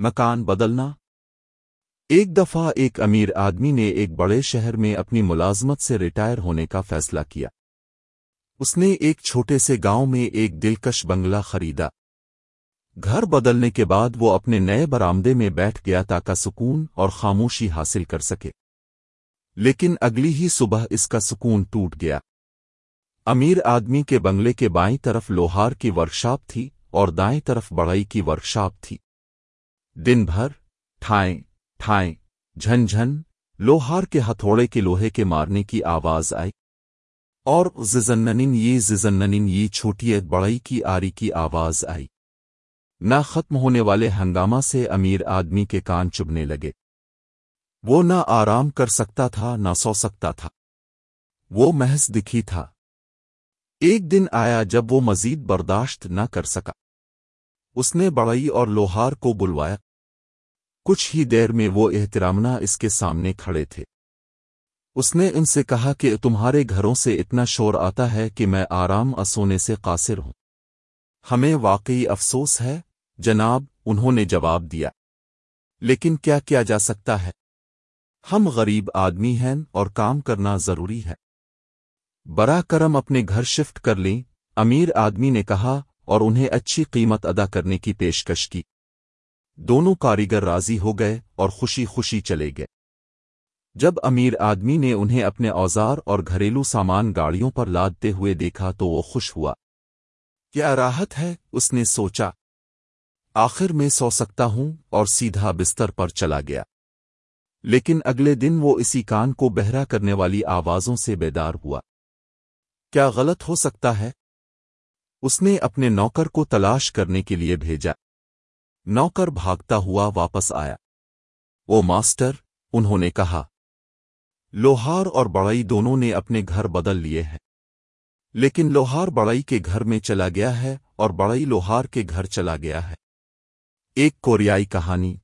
مکان بدلنا۔ ایک دفعہ ایک امیر آدمی نے ایک بڑے شہر میں اپنی ملازمت سے ریٹائر ہونے کا فیصلہ کیا۔ اس نے ایک چھوٹے سے گاؤں میں ایک دلکش بنگلہ خریدا۔ گھر بدلنے کے بعد وہ اپنے نئے برآمدے میں بیٹھ گیا تاکہ سکون اور خاموشی حاصل کر سکے۔ لیکن اگلی ہی صبح اس کا سکون ٹوٹ گیا۔ امیر آدمی کے بنگلے کے بائیں طرف لوہار کی ورکشاپ تھی اور دائیں طرف بڑائی کی ورکشاپ تھی۔ دن بھر، ٹھائیں ٹھائیں، جھن جھن، لوہار کے ہتھوڑے کے لوہے کے مارنے کی آواز آئی۔ اور ززننن یہ ززننن یہ چھوٹی بڑائی کی آری کی آواز آئی۔ نہ ختم ہونے والے ہنگامہ سے امیر آدمی کے کان چبنے لگے۔ وہ نہ آرام کر سکتا تھا، نہ سو سکتا تھا۔ وہ محض دکھی تھا۔ ایک دن آیا جب وہ مزید برداشت نہ کر سکا۔ اس نے بڑائی اور لوہار کو بلوایا۔ کچھ ہی دیر میں وہ احترامنا اس کے سامنے کھڑے تھے۔ اس نے ان سے کہا کہ تمہارے گھروں سے اتنا شور آتا ہے کہ میں آرام اسونے سے قاصر ہوں۔ ہمیں واقعی افسوس ہے۔ جناب، انہوں نے جواب دیا۔ لیکن کیا کیا جا سکتا ہے؟ ہم غریب آدمی ہیں اور کام کرنا ضروری ہے۔ برا کرم اپنے گھر شفٹ کر لیں، امیر آدمی نے کہا اور انہیں اچھی قیمت ادا کرنے کی پیشکش کی۔ دونوں کاریگر راضی ہو گئے اور خوشی خوشی چلے گئے۔ جب امیر آدمی نے انہیں اپنے اوزار اور گھریلو سامان گاڑیوں پر لادتے ہوئے دیکھا تو وہ خوش ہوا۔ کیا راحت ہے؟ اس نے سوچا۔ آخر میں سو سکتا ہوں اور سیدھا بستر پر چلا گیا۔ لیکن اگلے دن وہ اسی کان کو بہرا کرنے والی آوازوں سے بیدار ہوا۔ کیا غلط ہو سکتا ہے؟ اس نے اپنے نوکر کو تلاش کرنے کے لیے بھیجا۔ نوکر بھاگتا ہوا واپس آیا۔ وہ ماسٹر، انہوں نے کہا، لوہار اور بڑائی دونوں نے اپنے گھر بدل لیے ہیں۔ لیکن لوہار بڑائی کے گھر میں چلا گیا ہے اور بڑائی لوہار کے گھر چلا گیا ہے۔ ایک کوریائی کہانی۔